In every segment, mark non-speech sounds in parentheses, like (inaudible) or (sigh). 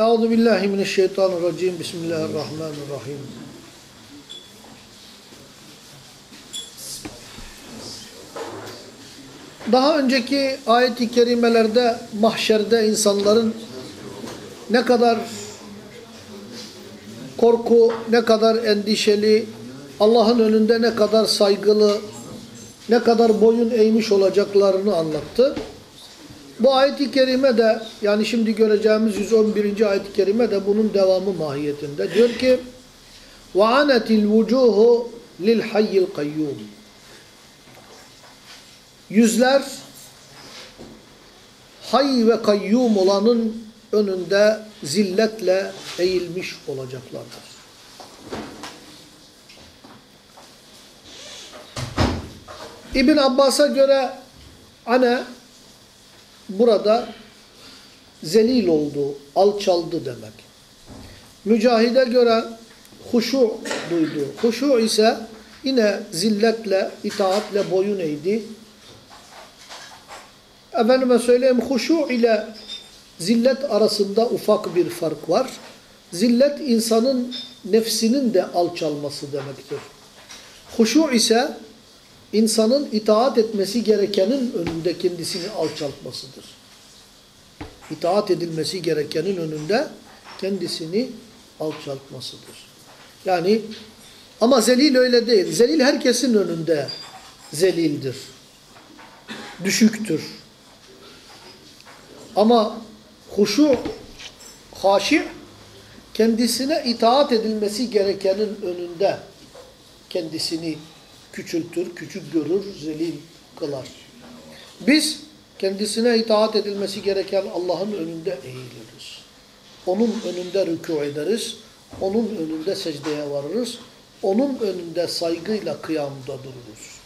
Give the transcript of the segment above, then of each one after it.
Euzu billahi mineşşeytanirracim. Bismillahirrahmanirrahim. Daha önceki ayet-i kerimelerde mahşerde insanların ne kadar korku, ne kadar endişeli, Allah'ın önünde ne kadar saygılı, ne kadar boyun eğmiş olacaklarını anlattı. Bu ayet-i kerime de yani şimdi göreceğimiz 111. ayet-i kerime de bunun devamı mahiyetinde. Diyor ki وَعَنَتِ الْوُجُوهُ لِلْحَيِّ الْقَيُّومِ Yüzler hay ve kayyum olanın önünde zilletle eğilmiş olacaklardır. İbn Abbas'a göre ana burada zelil oldu, alçaldı demek. Mücahide göre huşu duydu. Huşu ise yine zilletle, itaatle boyun eğdi. Efendime söyleyeyim huşu ile zillet arasında ufak bir fark var. Zillet insanın nefsinin de alçalması demektir. Huşu ise insanın itaat etmesi gerekenin önünde kendisini alçaltmasıdır. İtaat edilmesi gerekenin önünde kendisini alçaltmasıdır. Yani ama zelil öyle değil. Zelil herkesin önünde zelildir. Düşüktür. Ama huşu, haşi kendisine itaat edilmesi gerekenin önünde kendisini küçültür, küçük görür, zelil kılar. Biz kendisine itaat edilmesi gereken Allah'ın önünde eğiliriz. Onun önünde rükû ederiz. Onun önünde secdeye varırız. Onun önünde saygıyla kıyamda dururuz.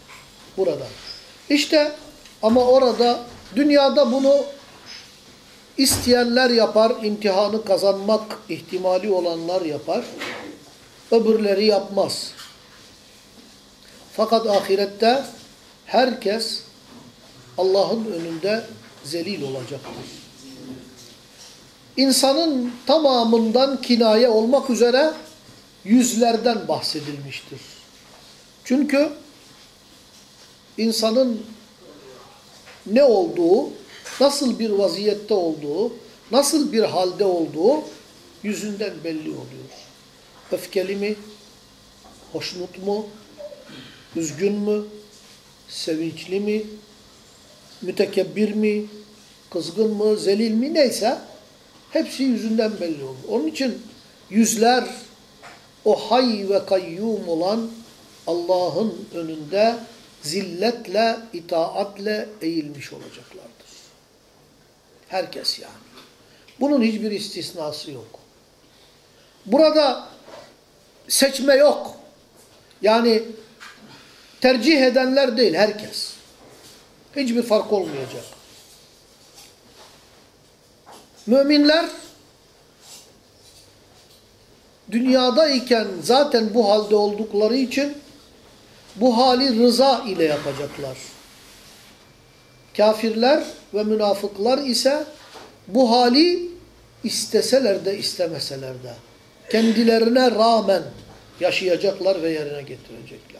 Burada. İşte ama orada dünyada bunu isteyenler yapar, imtihanı kazanmak ihtimali olanlar yapar. Öbürleri yapmaz. Fakat ahirette herkes Allah'ın önünde zelil olacaktır. İnsanın tamamından kinaye olmak üzere yüzlerden bahsedilmiştir. Çünkü insanın ne olduğu, nasıl bir vaziyette olduğu, nasıl bir halde olduğu yüzünden belli oluyor. Öfkeli mi? Hoşnut mu? Üzgün mü? Sevinçli mi? Mütekebbir mi? Kızgın mı? Zelil mi? Neyse hepsi yüzünden belli olur. Onun için yüzler o hay ve kayyum olan Allah'ın önünde zilletle, itaatle eğilmiş olacaklardır. Herkes yani. Bunun hiçbir istisnası yok. Burada seçme yok. Yani tercih edenler değil, herkes. Hiçbir fark olmayacak. Müminler dünyadayken zaten bu halde oldukları için bu hali rıza ile yapacaklar. Kafirler ve münafıklar ise bu hali isteseler de istemeseler de kendilerine rağmen yaşayacaklar ve yerine getirecekler.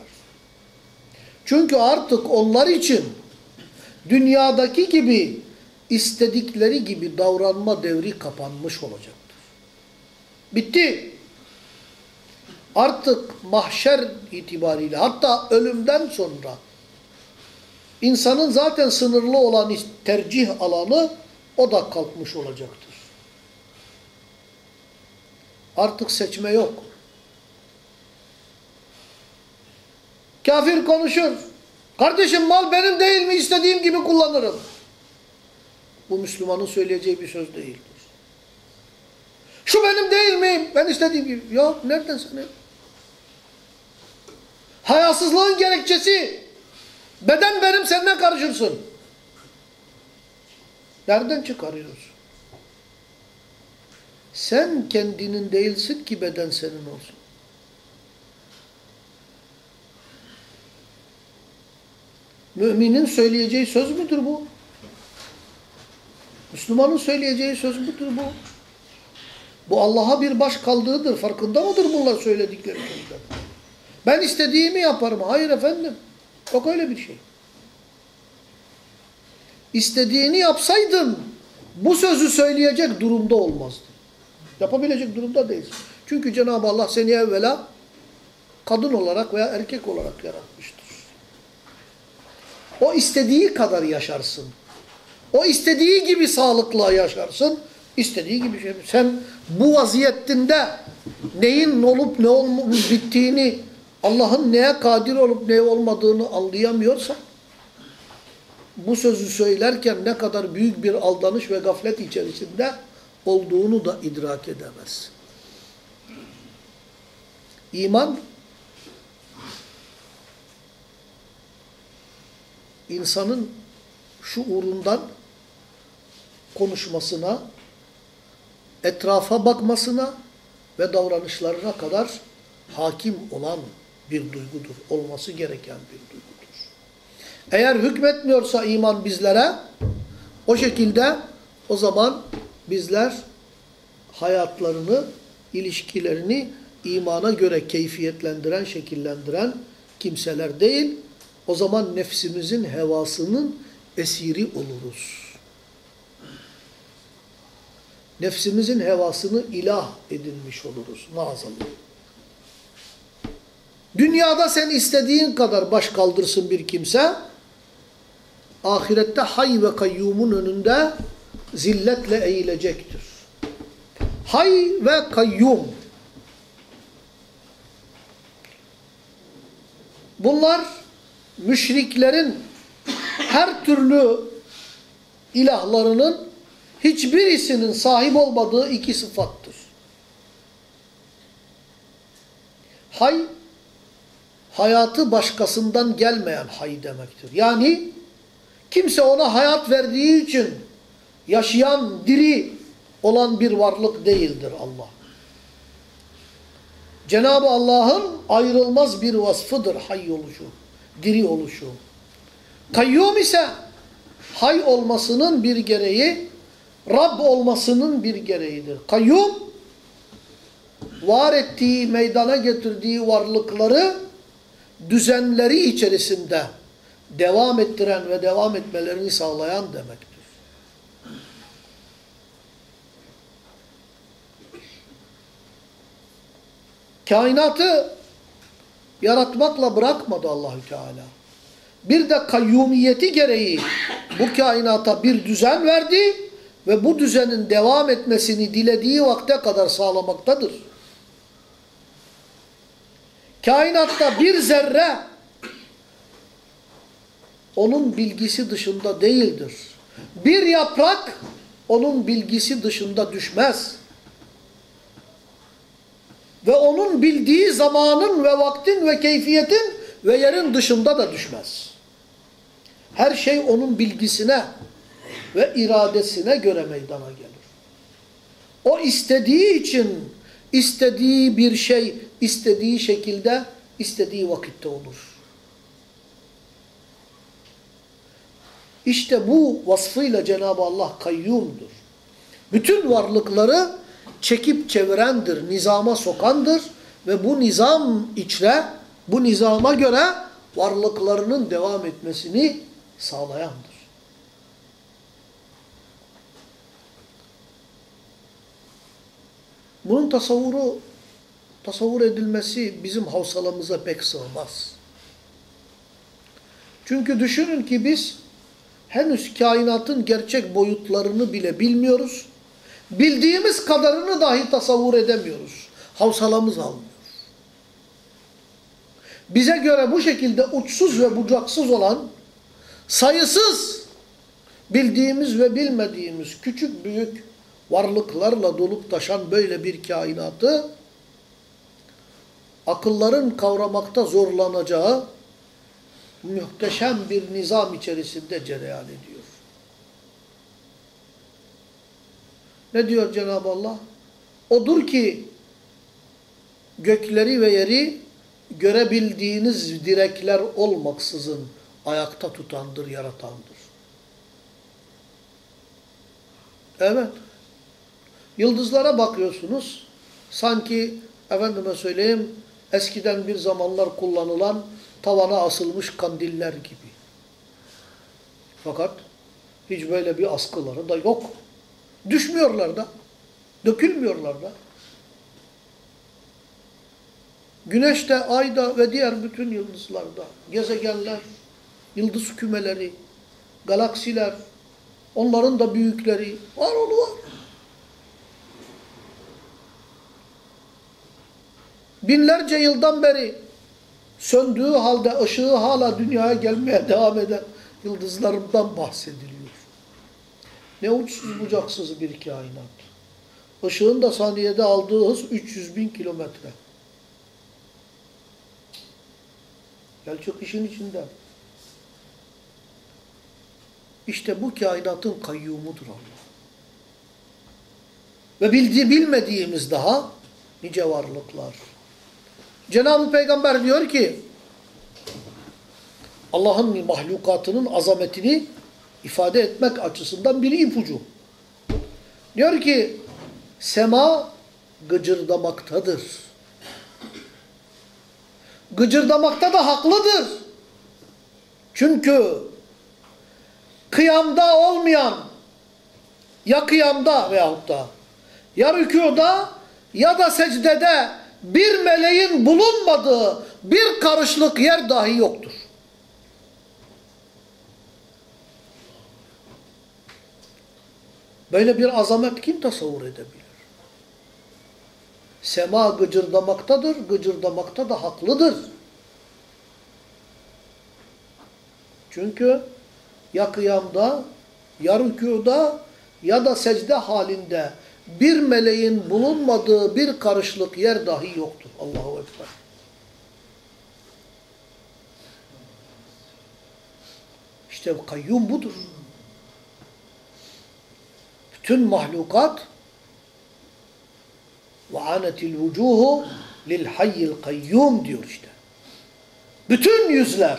Çünkü artık onlar için dünyadaki gibi istedikleri gibi davranma devri kapanmış olacaktır. Bitti. Artık mahşer itibariyle hatta ölümden sonra insanın zaten sınırlı olan tercih alanı o da kalkmış olacaktır. Artık seçme yok. Kafir konuşur. Kardeşim mal benim değil mi? İstediğim gibi kullanırım. Bu Müslümanın söyleyeceği bir söz değildir. Şu benim değil mi? Ben istediğim gibi. Yok nereden senin? Hayasızlığın gerekçesi. Beden benim sen ne karışırsın? Nereden çıkarıyorsun? Sen kendinin değilsin ki beden senin olsun. Müminin söyleyeceği söz müdür bu? Müslümanın söyleyeceği söz müdür bu? Bu Allah'a bir baş kaldığıdır. Farkında mıdır bunlar söyledikleri? Ben istediğimi yaparım. Hayır efendim. Yok öyle bir şey. İstediğini yapsaydın bu sözü söyleyecek durumda olmazdın. Yapabilecek durumda değilsin. Çünkü Cenab-ı Allah seni evvela kadın olarak veya erkek olarak yaratmıştır. O istediği kadar yaşarsın. O istediği gibi sağlıkla yaşarsın. İstediği gibi şey. Sen bu vaziyetinde neyin olup ne olmuş bittiğini, Allah'ın neye kadir olup neye olmadığını anlayamıyorsan, bu sözü söylerken ne kadar büyük bir aldanış ve gaflet içerisinde olduğunu da idrak edemez. İman, insanın şuurundan konuşmasına, etrafa bakmasına ve davranışlarına kadar hakim olan bir duygudur. Olması gereken bir duygudur. Eğer hükmetmiyorsa iman bizlere, o şekilde o zaman bizler hayatlarını, ilişkilerini imana göre keyfiyetlendiren, şekillendiren kimseler değil, o zaman nefsimizin hevasının esiri oluruz. Nefsimizin hevasını ilah edinmiş oluruz maazallah. Dünyada sen istediğin kadar baş kaldırsın bir kimse, ahirette hay ve kayyumun önünde zilletle eğilecektir. Hay ve kayyum. Bunlar müşriklerin her türlü ilahlarının hiçbirisinin sahip olmadığı iki sıfattır. Hay, hayatı başkasından gelmeyen hay demektir. Yani kimse ona hayat verdiği için yaşayan, diri olan bir varlık değildir Allah. Cenab-ı Allah'ın ayrılmaz bir vasfıdır hay oluşu, diri oluşu. Kayyum ise hay olmasının bir gereği, Rab olmasının bir gereğidir. Kayyum, var ettiği, meydana getirdiği varlıkları düzenleri içerisinde devam ettiren ve devam etmelerini sağlayan demektir. Kainatı yaratmakla bırakmadı Allahü Teala. Bir de kayyumiyeti gereği bu kainata bir düzen verdi ve bu düzenin devam etmesini dilediği vakte kadar sağlamaktadır. Kainatta bir zerre onun bilgisi dışında değildir. Bir yaprak onun bilgisi dışında düşmez. Ve onun bildiği zamanın ve vaktin ve keyfiyetin ve yerin dışında da düşmez. Her şey onun bilgisine ve iradesine göre meydana gelir. O istediği için istediği bir şey istediği şekilde istediği vakitte olur. İşte bu vasfıyla Cenab-ı Allah kayyumdur. Bütün varlıkları çekip çevirendir, nizama sokandır ve bu nizam içre, bu nizama göre varlıklarının devam etmesini sağlayandır. Bunun tasavvuru, tasavvur edilmesi bizim havsalamıza pek sığmaz. Çünkü düşünün ki biz henüz kainatın gerçek boyutlarını bile bilmiyoruz. Bildiğimiz kadarını dahi tasavvur edemiyoruz. Havsalamız almıyor. Bize göre bu şekilde uçsuz ve bucaksız olan sayısız bildiğimiz ve bilmediğimiz küçük büyük varlıklarla dolup taşan böyle bir kainatı akılların kavramakta zorlanacağı muhteşem bir nizam içerisinde cereyan ediyor. Ne diyor Cenab-ı Allah? Odur ki gökleri ve yeri görebildiğiniz direkler olmaksızın ayakta tutandır, yaratandır. Evet. Yıldızlara bakıyorsunuz. Sanki efendime söyleyeyim eskiden bir zamanlar kullanılan tavana asılmış kandiller gibi. Fakat hiç böyle bir askıları da yok. Düşmüyorlar da. Dökülmüyorlar da. Güneşte, ayda ve diğer bütün yıldızlarda, gezegenler, yıldız kümeleri, galaksiler, onların da büyükleri var olu var. Binlerce yıldan beri söndüğü halde ışığı hala dünyaya gelmeye devam eden yıldızlarından bahsediliyor. Ne uçsuz bucaksız bir kainat. Işığın da saniyede aldığı hız 300 bin kilometre. Gel çık işin içinden. İşte bu kainatın kayyumudur Allah. Ve bildiği, bilmediğimiz daha nice varlıklar. Cenab-ı Peygamber diyor ki Allah'ın mahlukatının azametini ifade etmek açısından bir ipucu. Diyor ki sema gıcırdamaktadır. Gıcırdamakta da haklıdır. Çünkü kıyamda olmayan ya kıyamda veyahut da ya rükuda ya da secdede bir meleğin bulunmadığı bir karışlık yer dahi yoktur. Böyle bir azamet kim tasavvur edebilir? Sema gıcırdamaktadır, gıcırdamakta da haklıdır. Çünkü ya kıyamda, ya rükuda ya da secde halinde bir meleğin bulunmadığı bir karışlık yer dahi yoktur. Allahu Ekber. İşte kayyum budur. Bütün mahlukat ve anetil vucuhu lil hayyil kayyum diyor işte. Bütün yüzler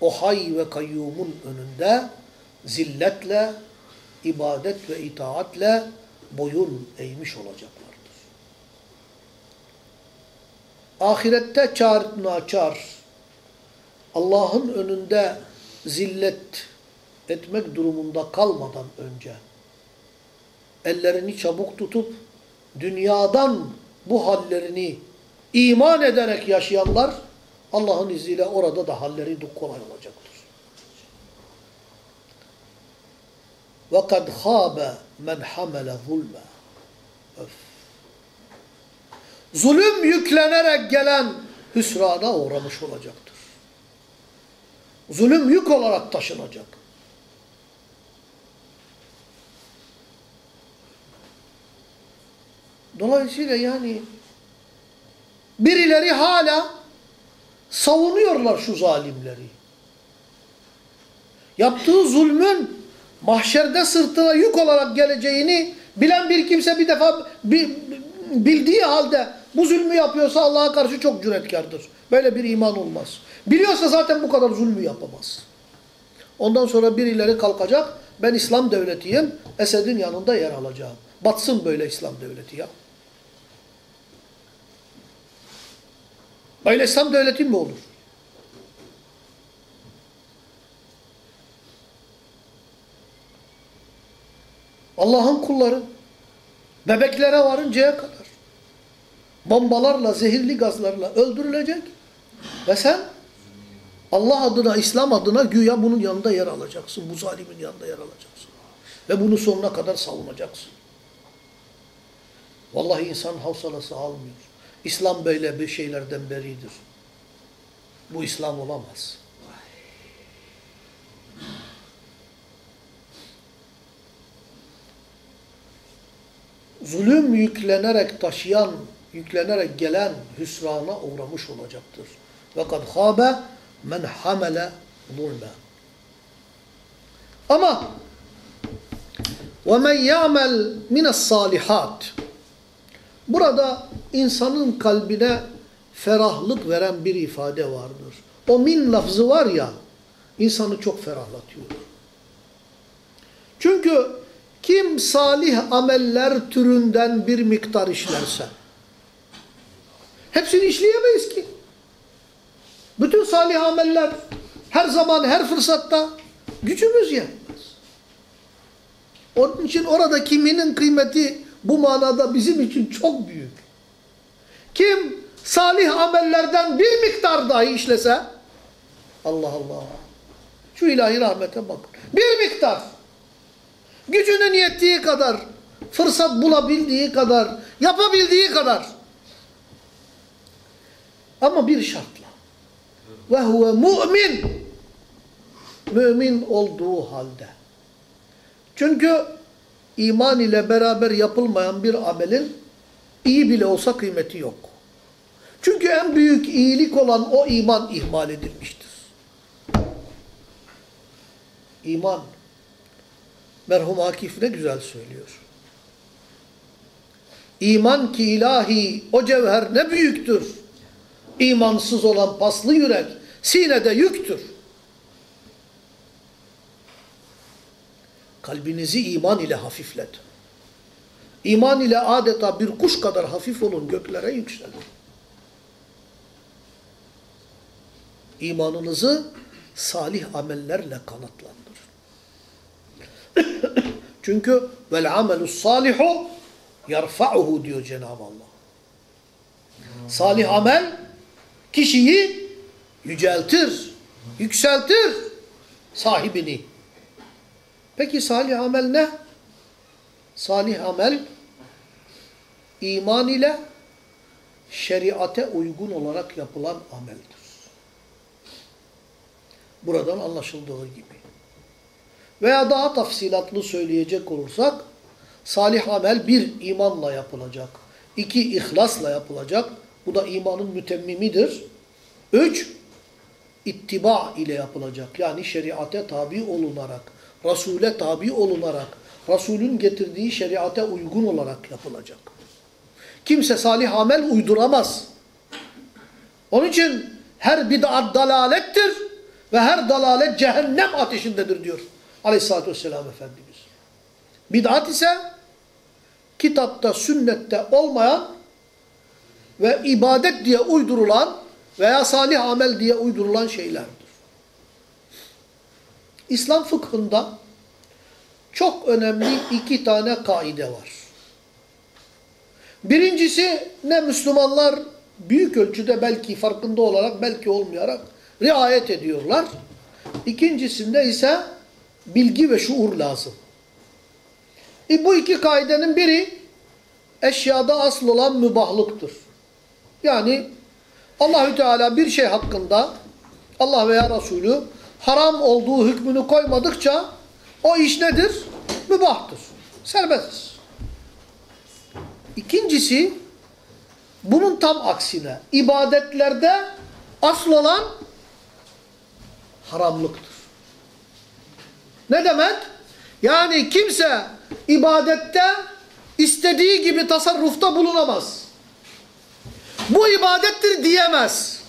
o hay ve kayyumun önünde zilletle, ibadet ve itaatle boyun eğmiş olacaklardır. Ahirette çar naçar, Allah'ın önünde zillet etmek durumunda kalmadan önce ellerini çabuk tutup dünyadan bu hallerini iman ederek yaşayanlar Allah'ın izniyle orada da halleri kolay olacaktır. وَقَدْ خَابَ مَنْ حَمَلَ ظُلْمًا Zulüm yüklenerek gelen hüsrana uğramış olacaktır. Zulüm yük olarak taşınacak. Dolayısıyla yani birileri hala savunuyorlar şu zalimleri. Yaptığı zulmün mahşerde sırtına yük olarak geleceğini bilen bir kimse bir defa bildiği halde bu zulmü yapıyorsa Allah'a karşı çok cüretkardır. Böyle bir iman olmaz. Biliyorsa zaten bu kadar zulmü yapamaz. Ondan sonra birileri kalkacak, ben İslam devletiyim, Esed'in yanında yer alacağım. Batsın böyle İslam devleti ya. Böyle İslam devleti mi olur? Allah'ın kulları bebeklere varıncaya kadar bombalarla, zehirli gazlarla öldürülecek ve sen Allah adına, İslam adına güya bunun yanında yer alacaksın. Bu zalimin yanında yer alacaksın. Ve bunu sonuna kadar savunacaksın. Vallahi insan havsalası almıyor. İslam böyle bir şeylerden beridir. Bu İslam olamaz. Zulüm yüklenerek taşıyan, yüklenerek gelen hüsrana uğramış olacaktır. Ve kad khâbe men hamele zulme. Ama men ya'mel mines salihat. Burada insanın kalbine ferahlık veren bir ifade vardır. O min lafzı var ya, insanı çok ferahlatıyor. Çünkü Kim salih ameller türünden bir miktar işlerse, hepsini işleyemeyiz ki. Bütün salih ameller her zaman, her fırsatta gücümüz yetmez. Onun için orada kiminin kıymeti bu manada bizim için çok büyük. Kim salih amellerden bir miktar dahi işlese, Allah Allah, şu ilahi rahmete bak. Bir miktar, gücünün yettiği kadar, fırsat bulabildiği kadar, yapabildiği kadar. Ama bir şartla. Ve huve mu'min. Mümin olduğu halde. Çünkü iman ile beraber yapılmayan bir amelin iyi bile olsa kıymeti yok. Çünkü en büyük iyilik olan o iman ihmal edilmiştir. İman. Merhum Akif ne güzel söylüyor. İman ki ilahi o cevher ne büyüktür. İmansız olan paslı yürek sinede yüktür. Kalbinizi iman ile hafiflet. İman ile adeta bir kuş kadar hafif olun, göklere yükselin. İmanınızı salih amellerle kanatlandırın. (coughs) Çünkü vel amelus salihu yarfa'uhu diyor Cenab-ı Allah. Salih amel kişiyi yüceltir, yükseltir sahibini. Peki salih amel ne? Salih amel iman ile şeriate uygun olarak yapılan ameldir. Buradan anlaşıldığı gibi. Veya daha tafsilatlı söyleyecek olursak, salih amel bir imanla yapılacak, iki ihlasla yapılacak. Bu da imanın mütemmimidir. Üç, ittiba ile yapılacak. Yani şeriate tabi olunarak, Resul'e tabi olunarak, Resul'ün getirdiği şeriate uygun olarak yapılacak. Kimse salih amel uyduramaz. Onun için her bid'at dalalettir ve her dalalet cehennem ateşindedir diyor aleyhissalatü vesselam Efendimiz. Bid'at ise kitapta, sünnette olmayan ve ibadet diye uydurulan veya salih amel diye uydurulan şeylerdir. İslam fıkhında çok önemli iki tane kaide var. Birincisi ne Müslümanlar büyük ölçüde belki farkında olarak belki olmayarak riayet ediyorlar. İkincisinde ise bilgi ve şuur lazım. E bu iki kaidenin biri eşyada asıl olan mübahlıktır. Yani Allahü Teala bir şey hakkında Allah veya Resulü haram olduğu hükmünü koymadıkça o iş nedir? Mübahtır. Serbest. İkincisi bunun tam aksine ibadetlerde asıl olan haramlıktır. Ne demek? Yani kimse ibadette istediği gibi tasarrufta bulunamaz. Bu ibadettir diyemez.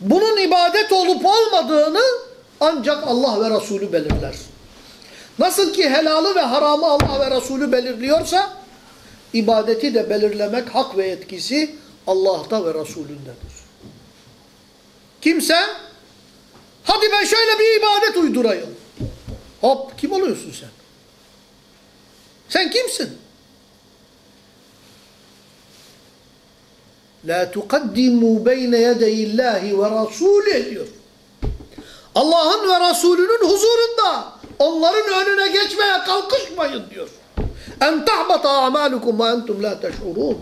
Bunun ibadet olup olmadığını ancak Allah ve Resulü belirler. Nasıl ki helalı ve haramı Allah ve Resulü belirliyorsa, ibadeti de belirlemek hak ve yetkisi Allah'ta ve Resulündedir. Kimse, hadi ben şöyle bir ibadet uydurayım. Hop, kim oluyorsun sen? Sen kimsin? La tuqaddimu beyne yedeyillahi ve rasulih diyor. Allah'ın ve Resulünün huzurunda onların önüne geçmeye kalkışmayın diyor. En tahbata amalukum ve entum la teş'urun.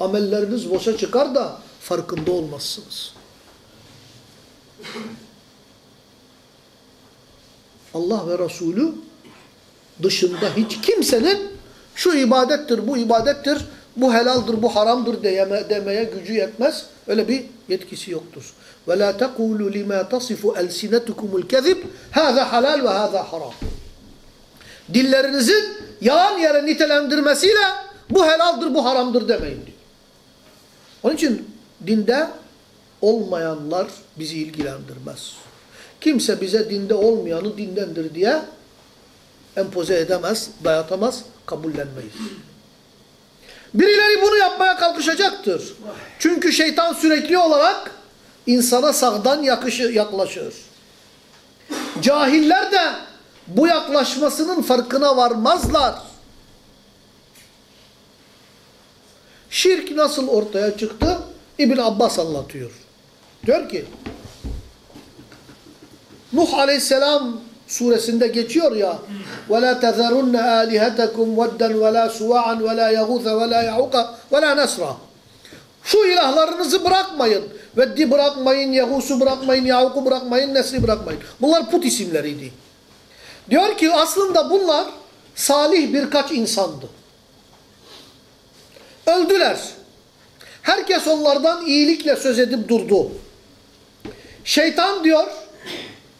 Amelleriniz boşa çıkar da farkında olmazsınız. Allah ve Resulü dışında hiç kimsenin şu ibadettir, bu ibadettir, bu helaldir, bu haramdır diyeme, demeye gücü yetmez. Öyle bir yetkisi yoktur. Ve la tekulu lima tasifu elsinetukumul kezib hâzâ halal ve hâzâ haram. Dillerinizin yalan yere nitelendirmesiyle bu helaldir, bu haramdır demeyin diyor. Onun için dinde olmayanlar bizi ilgilendirmez. Kimse bize dinde olmayanı dindendir diye empoze edemez, dayatamaz, kabullenmeyiz. Birileri bunu yapmaya kalkışacaktır. Çünkü şeytan sürekli olarak insana sağdan yakışı, yaklaşır. Cahiller de bu yaklaşmasının farkına varmazlar. Şirk nasıl ortaya çıktı? İbn Abbas anlatıyor. Diyor ki Nuh Aleyhisselam suresinde geçiyor ya وَلَا تَذَرُنَّ آلِهَتَكُمْ وَدًّا وَلَا سُوَعًا وَلَا يَغُوثَ وَلَا يَعُقَ وَلَا نَسْرًا Şu ilahlarınızı bırakmayın. Veddi bırakmayın, Yahus'u bırakmayın, Yahuk'u bırakmayın, Nesri bırakmayın. Bunlar put isimleriydi. Diyor ki aslında bunlar salih birkaç insandı. Öldüler. Herkes onlardan iyilikle söz edip durdu. Şeytan diyor,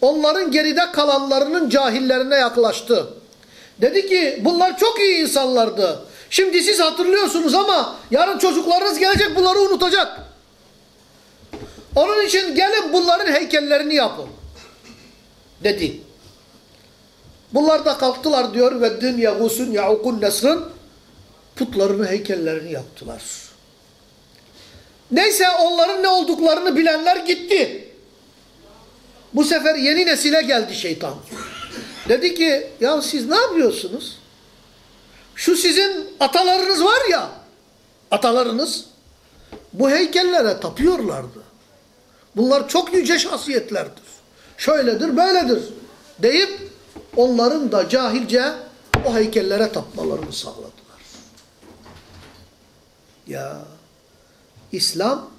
onların geride kalanlarının cahillerine yaklaştı. Dedi ki bunlar çok iyi insanlardı. Şimdi siz hatırlıyorsunuz ama yarın çocuklarınız gelecek bunları unutacak. Onun için gelin bunların heykellerini yapın. Dedi. Bunlar da kalktılar diyor ve dün Yagus'un, Ya'ukun, Nesr'ın putlarını, heykellerini yaptılar. Neyse onların ne olduklarını bilenler gitti. Bu sefer yeni nesile geldi şeytan. Dedi ki ya siz ne yapıyorsunuz? Şu sizin atalarınız var ya, atalarınız bu heykellere tapıyorlardı. Bunlar çok yüce şahsiyetlerdir. Şöyledir, böyledir deyip onların da cahilce o heykellere tapmalarını sağladılar. Ya İslam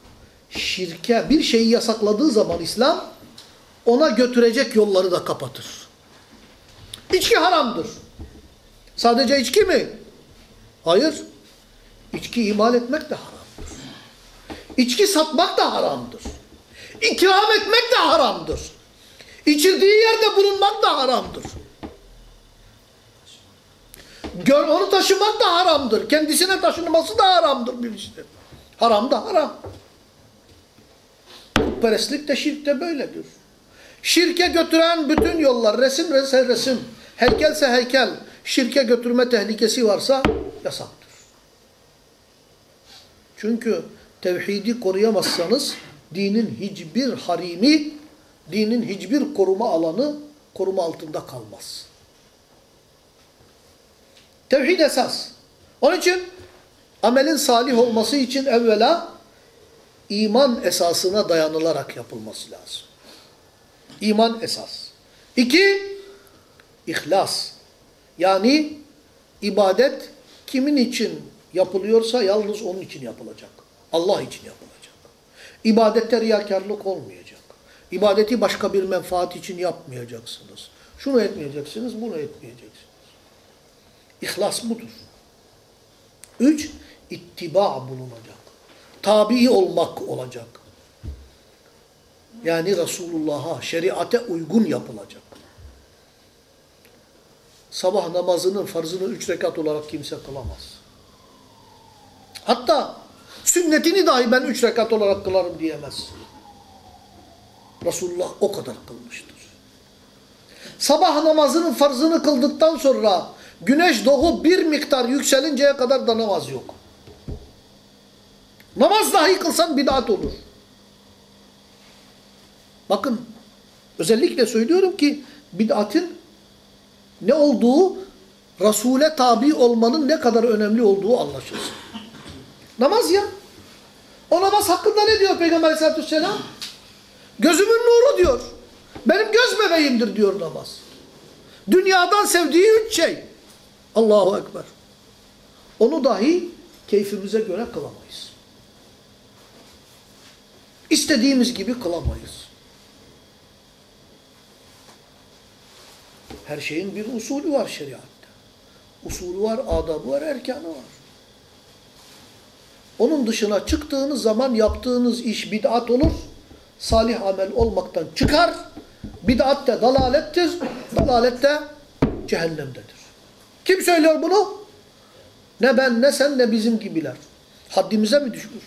şirke bir şeyi yasakladığı zaman İslam ona götürecek yolları da kapatır. İçki haramdır. Sadece içki mi? Hayır. İçki imal etmek de haramdır. İçki satmak da haramdır. İkram etmek de haramdır. İçirdiği yerde bulunmak da haramdır. Gör, onu taşımak da haramdır. Kendisine taşınması da haramdır birisinin. Haram da haram. Putperestlik de şirk de böyledir. Şirke götüren bütün yollar, resim resim resim, heykelse heykel, şirke götürme tehlikesi varsa yasaktır. Çünkü tevhidi koruyamazsanız dinin hiçbir harimi, dinin hiçbir koruma alanı koruma altında kalmaz. Tevhid esas. Onun için amelin salih olması için evvela iman esasına dayanılarak yapılması lazım. İman esas. İki, ihlas. Yani ibadet kimin için yapılıyorsa yalnız onun için yapılacak. Allah için yapılacak. İbadette riyakarlık olmayacak. İbadeti başka bir menfaat için yapmayacaksınız. Şunu etmeyeceksiniz, bunu etmeyeceksiniz. İhlas budur. Üç, ittiba bulunacak. Tabi olmak olacak. Yani Resulullah'a, şeriate uygun yapılacak. Sabah namazının farzını üç rekat olarak kimse kılamaz. Hatta sünnetini dahi ben üç rekat olarak kılarım diyemez. Resulullah o kadar kılmıştır. Sabah namazının farzını kıldıktan sonra güneş doğup bir miktar yükselinceye kadar da namaz yok. Namaz dahi kılsan bid'at olur. Bakın özellikle söylüyorum ki bid'atın ne olduğu Resul'e tabi olmanın ne kadar önemli olduğu anlaşılsın. Namaz ya. O namaz hakkında ne diyor Peygamber aleyhissalatü vesselam? Gözümün nuru diyor. Benim göz bebeğimdir diyor namaz. Dünyadan sevdiği üç şey. Allahu Ekber. Onu dahi keyfimize göre kılamayız. İstediğimiz gibi kılamayız. Her şeyin bir usulü var şeriatta. Usulü var, adabı var, erkanı var. Onun dışına çıktığınız zaman yaptığınız iş bid'at olur. Salih amel olmaktan çıkar. Bid'at de dalalettir. Dalalet de cehennemdedir. Kim söylüyor bunu? Ne ben, ne sen, ne bizim gibiler. Haddimize mi düşmüş?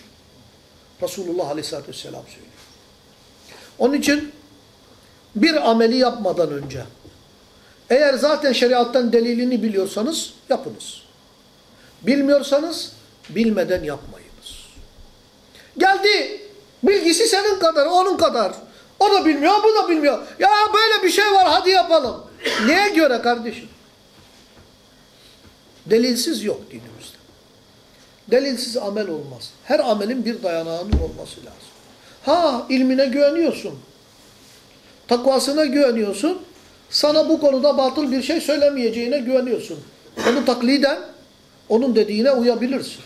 Resulullah Aleyhisselatü Vesselam söylüyor. Onun için bir ameli yapmadan önce Eğer zaten şeriattan delilini biliyorsanız yapınız. Bilmiyorsanız bilmeden yapmayınız. Geldi. Bilgisi senin kadar, onun kadar. O da bilmiyor, bu da bilmiyor. Ya böyle bir şey var hadi yapalım. Neye göre kardeşim? Delilsiz yok dinimizde. Delilsiz amel olmaz. Her amelin bir dayanağının olması lazım. Ha ilmine güveniyorsun. Takvasına güveniyorsun Sana bu konuda batıl bir şey söylemeyeceğine güveniyorsun. Onu takliden onun dediğine uyabilirsin.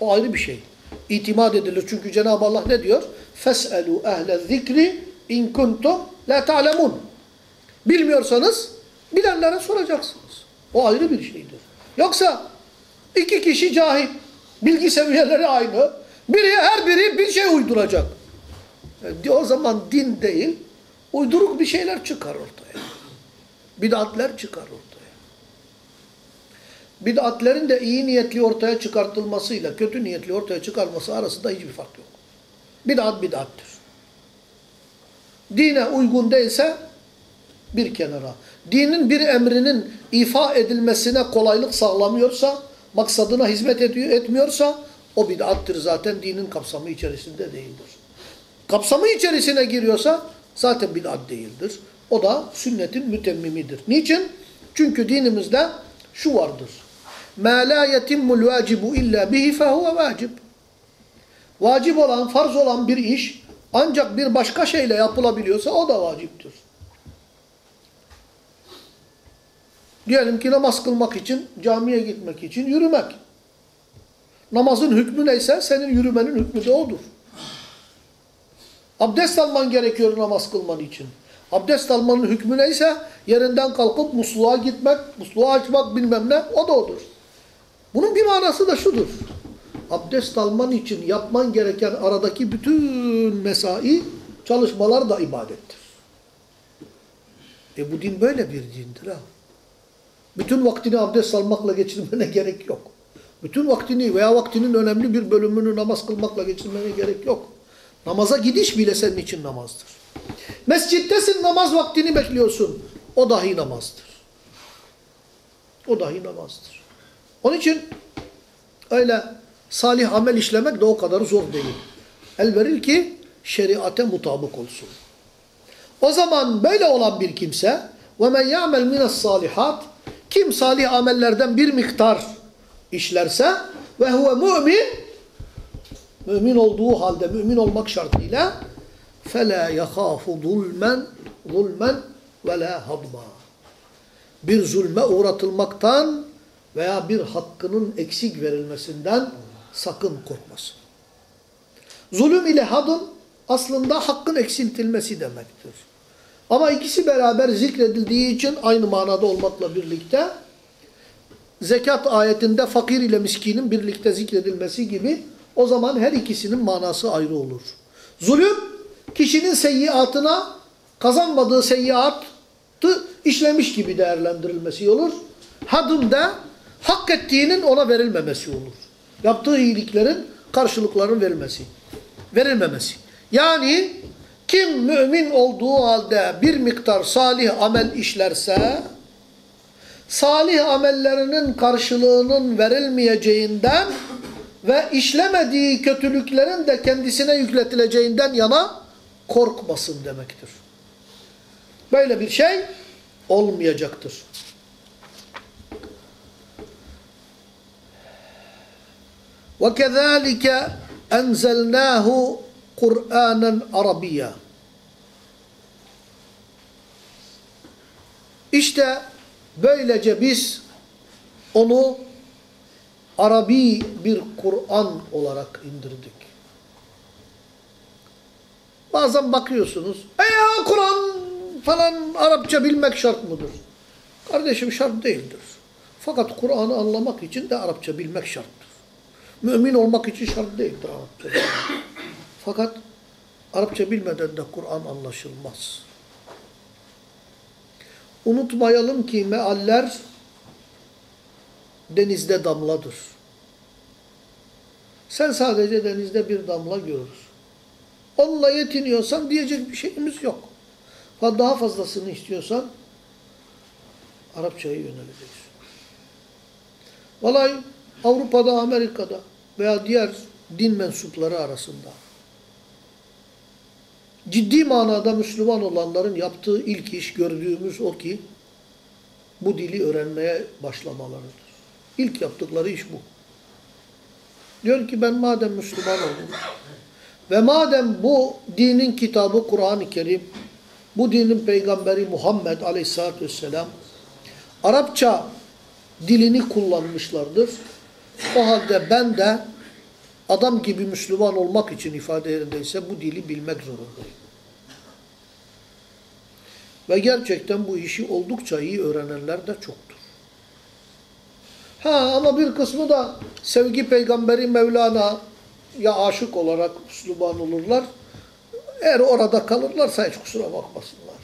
O ayrı bir şey. İtimat edilir. Çünkü Cenab-ı Allah ne diyor? فَاسْأَلُوا اَهْلَ الذِّكْرِ اِنْ كُنْتُمْ لَا تَعْلَمُونَ Bilmiyorsanız bilenlere soracaksınız. O ayrı bir şeydir. Yoksa iki kişi cahil. Bilgi seviyeleri aynı. Biri her biri bir şey uyduracak. E, o zaman din değil, uyduruk bir şeyler çıkar ortaya. Bidatler çıkar ortaya. Bid'atlerin de iyi niyetli ortaya çıkartılmasıyla kötü niyetli ortaya çıkarması arasında hiçbir fark yok. Bid'at bid'attır. Dine uygun değilse bir kenara. Dinin bir emrinin ifa edilmesine kolaylık sağlamıyorsa, maksadına hizmet ediyor, etmiyorsa o bid'attır zaten dinin kapsamı içerisinde değildir. Kapsamı içerisine giriyorsa zaten bid'at değildir. O da sünnetin mütemmimidir. Niçin? Çünkü dinimizde şu vardır. مَا لَا يَتِمُّ الْوَاجِبُ اِلَّا بِهِ فَهُوَ vacib. Vacip olan, farz olan bir iş ancak bir başka şeyle yapılabiliyorsa o da vaciptir. Diyelim ki namaz kılmak için, camiye gitmek için yürümek. Namazın hükmü neyse senin yürümenin hükmü de odur. Abdest alman gerekiyor namaz kılman için. Abdest almanın hükmü neyse yerinden kalkıp musluğa gitmek, musluğu açmak bilmem ne o da odur. Bunun bir manası da şudur. Abdest alman için yapman gereken aradaki bütün mesai, çalışmalar da ibadettir. E bu din böyle bir dindir ha. Bütün vaktini abdest almakla geçirmene (laughs) gerek yok. Bütün vaktini veya vaktinin önemli bir bölümünü namaz kılmakla geçirmene gerek yok. Namaza gidiş bile senin için namazdır. Mescittesin namaz vaktini bekliyorsun. O dahi namazdır. O dahi namazdır. Onun için öyle salih amel işlemek de o kadar zor değil. El verir ki şeriate mutabık olsun. O zaman böyle olan bir kimse وَمَنْ يَعْمَلْ مِنَ الصَّالِحَاتِ Kim salih amellerden bir miktar işlerse ve huve mümin mümin olduğu halde mümin olmak şartıyla فَلَا يَخَافُ ظُلْمًا ظُلْمًا وَلَا هَضْمًا Bir zulme uğratılmaktan veya bir hakkının eksik verilmesinden sakın korkmasın. Zulüm ile hadım aslında hakkın eksiltilmesi demektir. Ama ikisi beraber zikredildiği için aynı manada olmakla birlikte zekat ayetinde fakir ile miskinin birlikte zikredilmesi gibi o zaman her ikisinin manası ayrı olur. Zulüm kişinin seyyiatına kazanmadığı seyyiatı işlemiş gibi değerlendirilmesi olur. Hadım da hak ettiğinin ona verilmemesi olur. Yaptığı iyiliklerin karşılıklarının verilmesi. Verilmemesi. Yani kim mümin olduğu halde bir miktar salih amel işlerse salih amellerinin karşılığının verilmeyeceğinden ve işlemediği kötülüklerin de kendisine yükletileceğinden yana korkmasın demektir. Böyle bir şey olmayacaktır. وَكَذَٰلِكَ اَنْزَلْنَاهُ قُرْآنًا عَرَبِيًّا İşte böylece biz onu Arabi bir Kur'an olarak indirdik. Bazen bakıyorsunuz, e Kur'an falan Arapça bilmek şart mıdır? Kardeşim şart değildir. Fakat Kur'an'ı anlamak için de Arapça bilmek şarttır. Mümin olmak için şart değildir Arapça. Fakat Arapça bilmeden de Kur'an anlaşılmaz. Unutmayalım ki mealler denizde damladır. Sen sadece denizde bir damla görürsün. Onunla yetiniyorsan diyecek bir şeyimiz yok. Daha fazlasını istiyorsan Arapçaya yöneleceksin. Vallahi Avrupa'da, Amerika'da veya diğer din mensupları arasında ciddi manada Müslüman olanların yaptığı ilk iş gördüğümüz o ki bu dili öğrenmeye başlamalarıdır. İlk yaptıkları iş bu. Diyor ki ben madem Müslüman oldum ve madem bu dinin kitabı Kur'an-ı Kerim, bu dinin peygamberi Muhammed aleyhissalatü vesselam Arapça dilini kullanmışlardır. O halde ben de adam gibi Müslüman olmak için ifade yerindeyse bu dili bilmek zorundayım. Ve gerçekten bu işi oldukça iyi öğrenenler de çoktur. Ha ama bir kısmı da sevgi peygamberi Mevlana ya aşık olarak Müslüman olurlar. Eğer orada kalırlarsa hiç kusura bakmasınlar.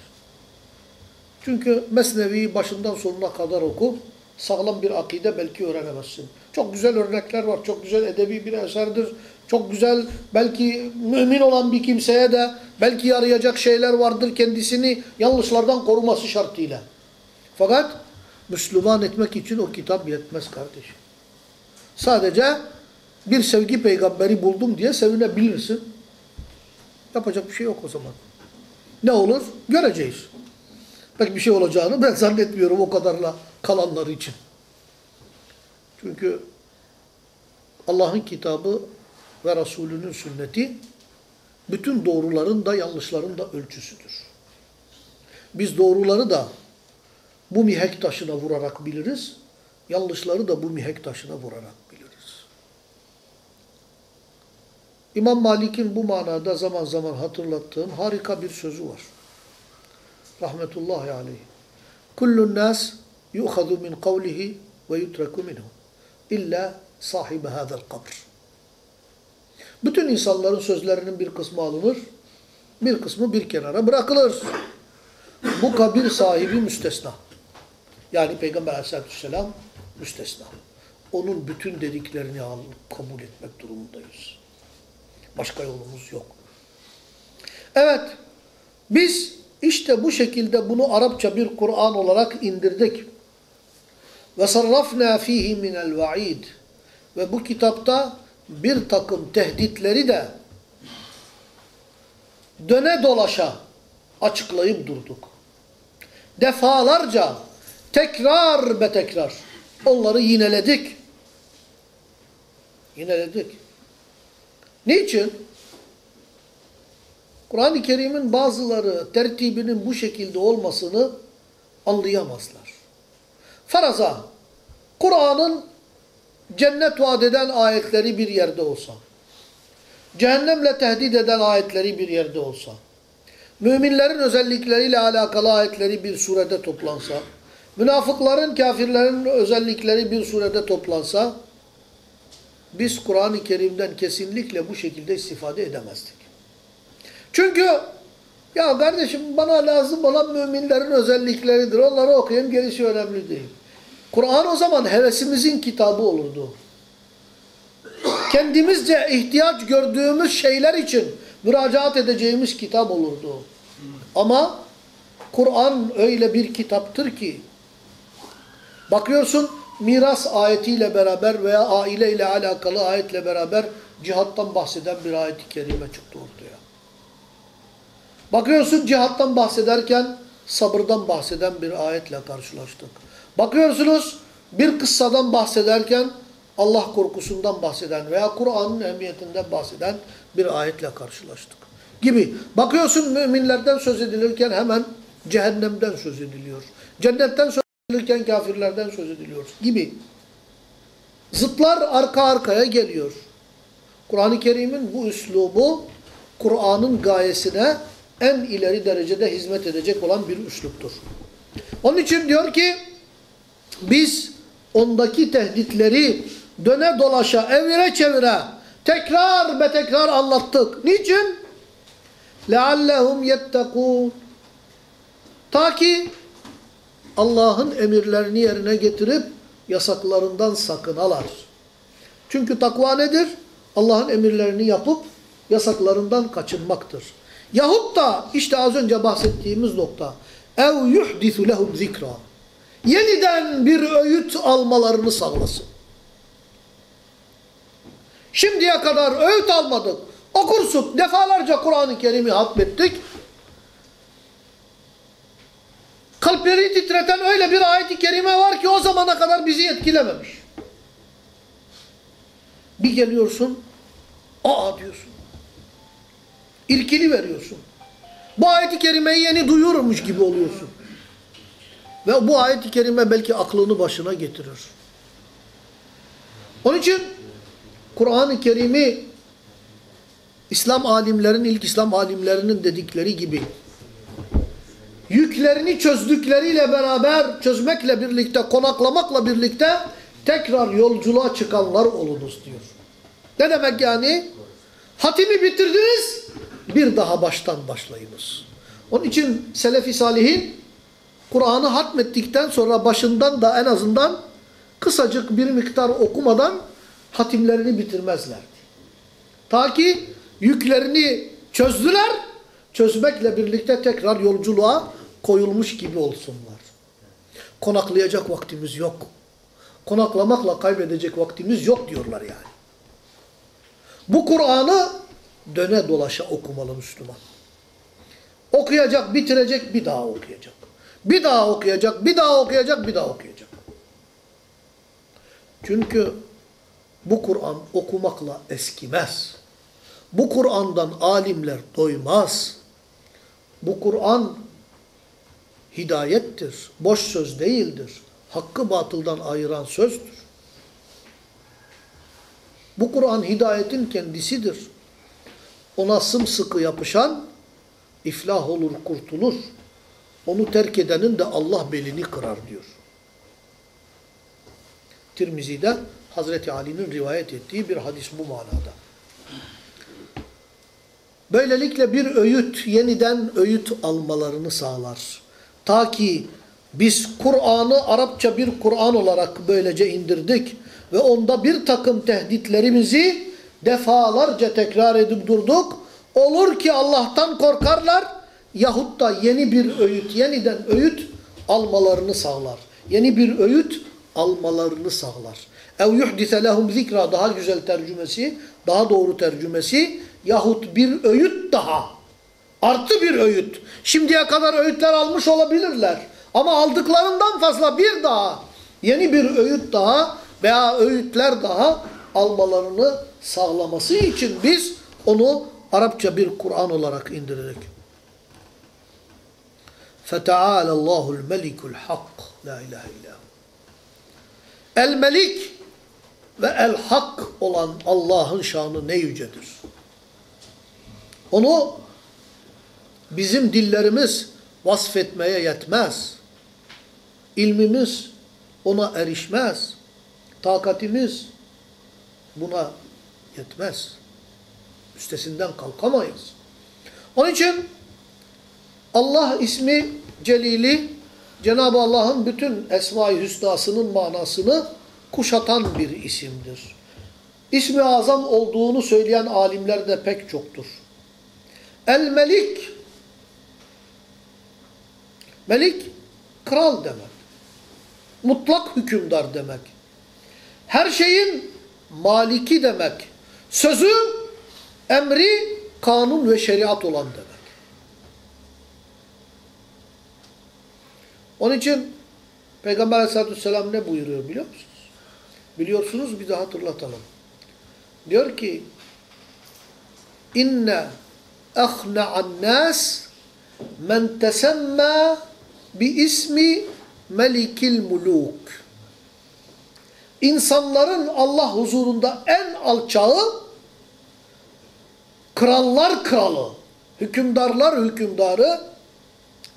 Çünkü Mesnevi'yi başından sonuna kadar oku. Sağlam bir akide belki öğrenemezsin. Çok güzel örnekler var. Çok güzel edebi bir eserdir. Çok güzel belki mümin olan bir kimseye de belki yarayacak şeyler vardır kendisini yanlışlardan koruması şartıyla. Fakat Müslüman etmek için o kitap yetmez kardeşim. Sadece bir sevgi peygamberi buldum diye sevinebilirsin. Yapacak bir şey yok o zaman. Ne olur? Göreceğiz. Pek bir şey olacağını ben zannetmiyorum o kadarla kalanlar için. Çünkü Allah'ın kitabı ve Resulünün sünneti bütün doğruların da yanlışların da ölçüsüdür. Biz doğruları da bu mihek taşına vurarak biliriz, yanlışları da bu mihek taşına vurarak biliriz. İmam Malik'in bu manada zaman zaman hatırlattığım harika bir sözü var. Rahmetullahi aleyh. Kullun nas yu'khadu min kavlihi ve yutreku minhu. İlla sahibi hadal kabr. Bütün insanların sözlerinin bir kısmı alınır, bir kısmı bir kenara bırakılır. Bu kabir sahibi müstesna. Yani Peygamber aleyhissalatü müstesna. Onun bütün dediklerini kabul etmek durumundayız. Başka yolumuz yok. Evet, biz işte bu şekilde bunu Arapça bir Kur'an olarak indirdik. Ve sarrafna fihi minel vaid. Ve bu kitapta bir takım tehditleri de döne dolaşa açıklayıp durduk. Defalarca tekrar be tekrar onları yineledik. Yineledik. Niçin? Kur'an-ı Kerim'in bazıları tertibinin bu şekilde olmasını anlayamazlar. Faraza, Kur'an'ın cennet vaat eden ayetleri bir yerde olsa, cehennemle tehdit eden ayetleri bir yerde olsa, müminlerin özellikleriyle alakalı ayetleri bir surede toplansa, münafıkların, kafirlerin özellikleri bir surede toplansa, biz Kur'an-ı Kerim'den kesinlikle bu şekilde istifade edemezdik. Çünkü ya kardeşim bana lazım olan müminlerin özellikleridir. Onları okuyayım gerisi önemli değil. Kur'an o zaman hevesimizin kitabı olurdu. Kendimizce ihtiyaç gördüğümüz şeyler için müracaat edeceğimiz kitap olurdu. Ama Kur'an öyle bir kitaptır ki bakıyorsun miras ayetiyle beraber veya aile ile alakalı ayetle beraber cihattan bahseden bir ayet-i kerime çıktı ortaya. Bakıyorsun cihattan bahsederken sabırdan bahseden bir ayetle karşılaştık. Bakıyorsunuz bir kıssadan bahsederken Allah korkusundan bahseden veya Kur'an'ın emniyetinden bahseden bir ayetle karşılaştık. Gibi. Bakıyorsun müminlerden söz edilirken hemen cehennemden söz ediliyor. Cennetten söz edilirken kafirlerden söz ediliyor. Gibi. Zıtlar arka arkaya geliyor. Kur'an-ı Kerim'in bu üslubu Kur'an'ın gayesine en ileri derecede hizmet edecek olan bir üsluptur. Onun için diyor ki biz ondaki tehditleri döne dolaşa, evire çevire tekrar ve tekrar anlattık. Niçin? لَعَلَّهُمْ يَتَّقُونَ Ta ki Allah'ın emirlerini yerine getirip yasaklarından sakınalar. Çünkü takva nedir? Allah'ın emirlerini yapıp yasaklarından kaçınmaktır. Yahut da işte az önce bahsettiğimiz nokta ev yuhdisu lehum zikra yeniden bir öğüt almalarını sağlasın. Şimdiye kadar öğüt almadık. Okursun. Defalarca Kur'an-ı Kerim'i hatmettik. Kalpleri titreten öyle bir ayet-i kerime var ki o zamana kadar bizi etkilememiş. Bir geliyorsun, aa diyorsun. İrkili veriyorsun. Bu ayet-i kerimeyi yeni duyuyormuş gibi oluyorsun. Ve bu ayet-i kerime belki aklını başına getirir. Onun için Kur'an-ı Kerim'i İslam alimlerinin, ilk İslam alimlerinin dedikleri gibi yüklerini çözdükleriyle beraber, çözmekle birlikte, konaklamakla birlikte tekrar yolculuğa çıkanlar olunuz diyor. Ne demek yani? Hatimi bitirdiniz, bir daha baştan başlayınız. Onun için Selefi Salihin Kur'an'ı hatmettikten sonra başından da en azından kısacık bir miktar okumadan hatimlerini bitirmezlerdi. Ta ki yüklerini çözdüler, çözmekle birlikte tekrar yolculuğa koyulmuş gibi olsunlar. Konaklayacak vaktimiz yok. Konaklamakla kaybedecek vaktimiz yok diyorlar yani. Bu Kur'an'ı döne dolaşa okumalı Müslüman. Okuyacak, bitirecek, bir daha okuyacak. Bir daha okuyacak, bir daha okuyacak, bir daha okuyacak. Çünkü bu Kur'an okumakla eskimez. Bu Kur'an'dan alimler doymaz. Bu Kur'an hidayettir. Boş söz değildir. Hakkı batıldan ayıran sözdür. Bu Kur'an hidayetin kendisidir. Ona sımsıkı yapışan iflah olur, kurtulur. Onu terk edenin de Allah belini kırar diyor. Tirmizi'de Hazreti Ali'nin rivayet ettiği bir hadis bu manada. Böylelikle bir öğüt, yeniden öğüt almalarını sağlar. Ta ki biz Kur'an'ı Arapça bir Kur'an olarak böylece indirdik ve onda bir takım tehditlerimizi defalarca tekrar edip durduk. Olur ki Allah'tan korkarlar yahut da yeni bir öğüt, yeniden öğüt almalarını sağlar. Yeni bir öğüt almalarını sağlar. Ev yuhdise lehum zikra daha güzel tercümesi, daha doğru tercümesi yahut bir öğüt daha. Artı bir öğüt. Şimdiye kadar öğütler almış olabilirler. Ama aldıklarından fazla bir daha, yeni bir öğüt daha veya öğütler daha almalarını sağlaması için biz onu Arapça bir Kur'an olarak indirdik. فَتَعَالَ اللّٰهُ الْمَلِكُ الْحَقِّ La ilahe illallah. El-Melik ve El-Hak olan Allah'ın şanı ne yücedir. Onu bizim dillerimiz vasfetmeye yetmez. İlmimiz ona erişmez. Takatimiz buna yetmez. Üstesinden kalkamayız. Onun için Allah ismi Celili Cenab-ı Allah'ın bütün Esma-i Hüsna'sının manasını kuşatan bir isimdir. İsmi azam olduğunu söyleyen alimler de pek çoktur. El-Melik Melik kral demek. Mutlak hükümdar demek. Her şeyin maliki demek. Sözü, emri, kanun ve şeriat olan demek. Onun için Peygamber aleyhissalatü vesselam ne buyuruyor biliyor musunuz? Biliyorsunuz bir de hatırlatalım. Diyor ki inne nas men tesemma bi ismi melikil muluk. İnsanların Allah huzurunda en alçağı krallar kralı, hükümdarlar hükümdarı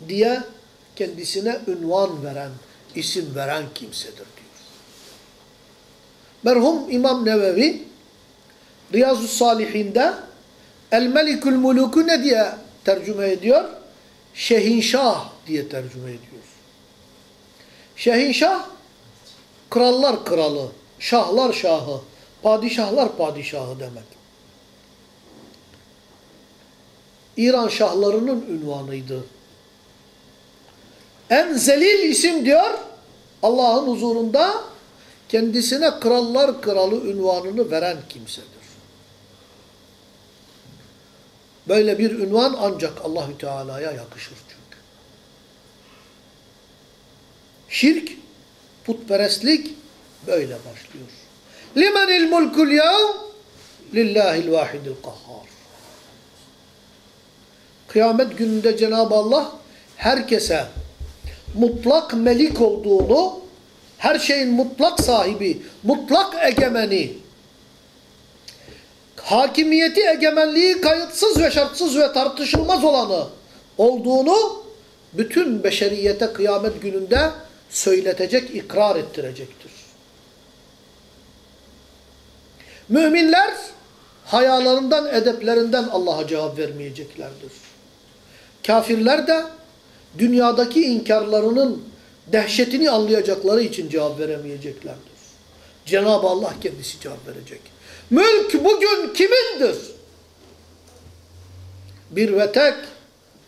diye kendisine ünvan veren, isim veren kimsedir diyor. Merhum İmam Nevevi Riyazu Salihinde El Melikül Muluku ne diye tercüme ediyor? Şehinşah diye tercüme ediyor. Şehinşah krallar kralı, şahlar şahı, padişahlar padişahı demek. İran şahlarının ünvanıydı. En zelil isim diyor Allah'ın huzurunda kendisine krallar kralı ünvanını veren kimsedir. Böyle bir ünvan ancak Allahü Teala'ya yakışır çünkü. Şirk, putperestlik böyle başlıyor. Limenil mulkul yevm lillahil vahidil kahhar. Kıyamet gününde Cenab-ı Allah herkese mutlak melik olduğunu, her şeyin mutlak sahibi, mutlak egemeni, hakimiyeti, egemenliği kayıtsız ve şartsız ve tartışılmaz olanı olduğunu bütün beşeriyete kıyamet gününde söyletecek, ikrar ettirecektir. Müminler hayalarından, edeplerinden Allah'a cevap vermeyeceklerdir. Kafirler de dünyadaki inkarlarının dehşetini anlayacakları için cevap veremeyeceklerdir. Cenab-ı Allah kendisi cevap verecek. Mülk bugün kimindir? Bir ve tek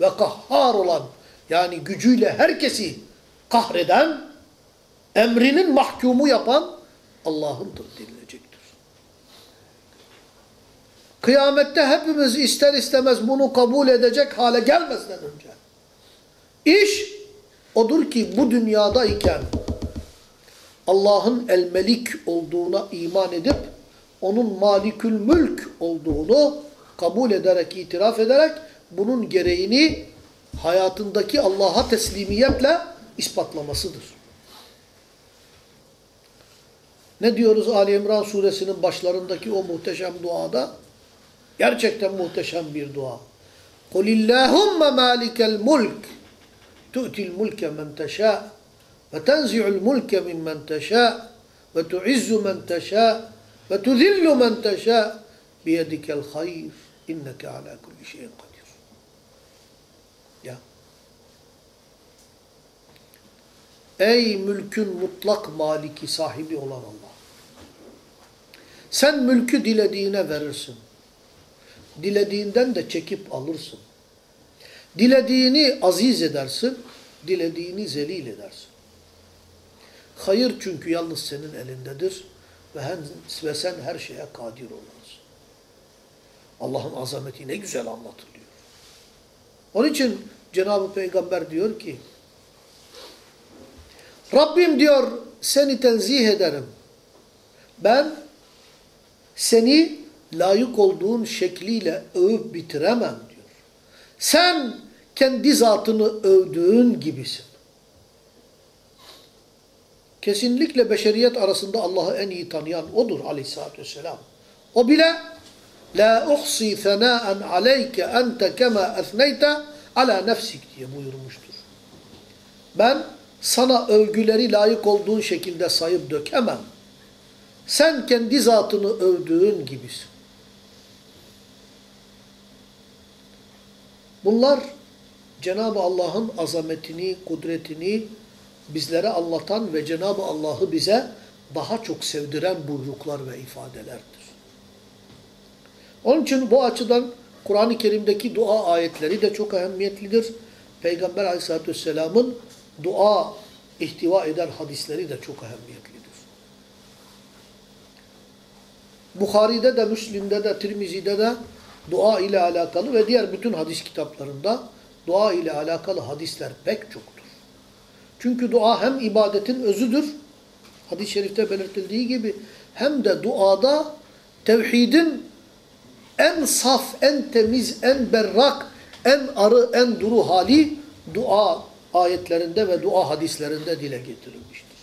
ve kahhar olan yani gücüyle herkesi kahreden, emrinin mahkumu yapan Allah'ındır denilecektir. Kıyamette hepimiz ister istemez bunu kabul edecek hale gelmezden önce. İş odur ki bu dünyadayken Allah'ın el-melik olduğuna iman edip onun malikül mülk olduğunu kabul ederek, itiraf ederek bunun gereğini hayatındaki Allah'a teslimiyetle ispatlamasıdır. Ne diyoruz Ali İmran suresinin başlarındaki o muhteşem duada? Gerçekten muhteşem bir dua. قُلِ اللّٰهُمَّ مَالِكَ الْمُلْكِ تُؤْتِ الْمُلْكَ مَنْ تَشَاءُ وَتَنْزِعُ الْمُلْكَ مِمَّنْ تَشَاءُ وَتُعِزُّ مَنْ تَشَاءُ ve tuzillu men teşâ biyedikel hayr inneke alâ kulli şeyin kadir. Ya. Ey mülkün mutlak maliki sahibi olan Allah. Sen mülkü dilediğine verirsin. Dilediğinden de çekip alırsın. Dilediğini aziz edersin, dilediğini zelil edersin. Hayır çünkü yalnız senin elindedir ve, ve sen her şeye kadir olursun. Allah'ın azameti ne güzel anlatılıyor. Onun için Cenab-ı Peygamber diyor ki, Rabbim diyor seni tenzih ederim. Ben seni layık olduğun şekliyle övüp bitiremem diyor. Sen kendi zatını övdüğün gibisin. Kesinlikle beşeriyet arasında Allah'ı en iyi tanıyan odur aleyhissalatü vesselam. O bile La uhsi thana'an aleyke ente kema ethneyte ala nefsik diye buyurmuştur. Ben sana övgüleri layık olduğun şekilde sayıp dökemem. Sen kendi zatını övdüğün gibisin. Bunlar Cenab-ı Allah'ın azametini, kudretini bizlere anlatan ve Cenab-ı Allah'ı bize daha çok sevdiren buyruklar ve ifadelerdir. Onun için bu açıdan Kur'an-ı Kerim'deki dua ayetleri de çok önemlidir. Peygamber Aleyhisselatü Vesselam'ın dua ihtiva eden hadisleri de çok önemlidir. Bukhari'de de, Müslim'de de, Tirmizi'de de dua ile alakalı ve diğer bütün hadis kitaplarında dua ile alakalı hadisler pek çoktur. Çünkü dua hem ibadetin özüdür, hadis-i şerifte belirtildiği gibi, hem de duada tevhidin en saf, en temiz, en berrak, en arı, en duru hali dua ayetlerinde ve dua hadislerinde dile getirilmiştir.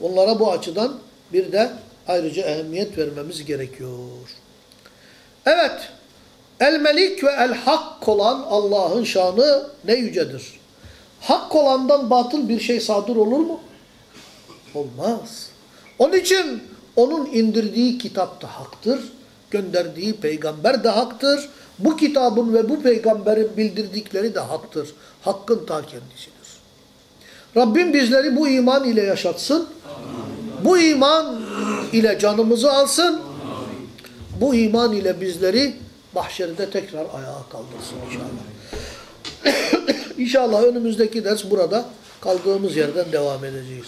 Onlara bu açıdan bir de ayrıca ehemmiyet vermemiz gerekiyor. Evet, el-melik ve el-hak olan Allah'ın şanı ne yücedir. Hak olandan batıl bir şey sadır olur mu? Olmaz. Onun için onun indirdiği kitap da haktır. Gönderdiği peygamber de haktır. Bu kitabın ve bu peygamberin bildirdikleri de haktır. Hakkın ta kendisidir. Rabbim bizleri bu iman ile yaşatsın. Bu iman ile canımızı alsın. Bu iman ile bizleri mahşerde tekrar ayağa kaldırsın inşallah. İnşallah önümüzdeki ders burada kaldığımız yerden devam edeceğiz.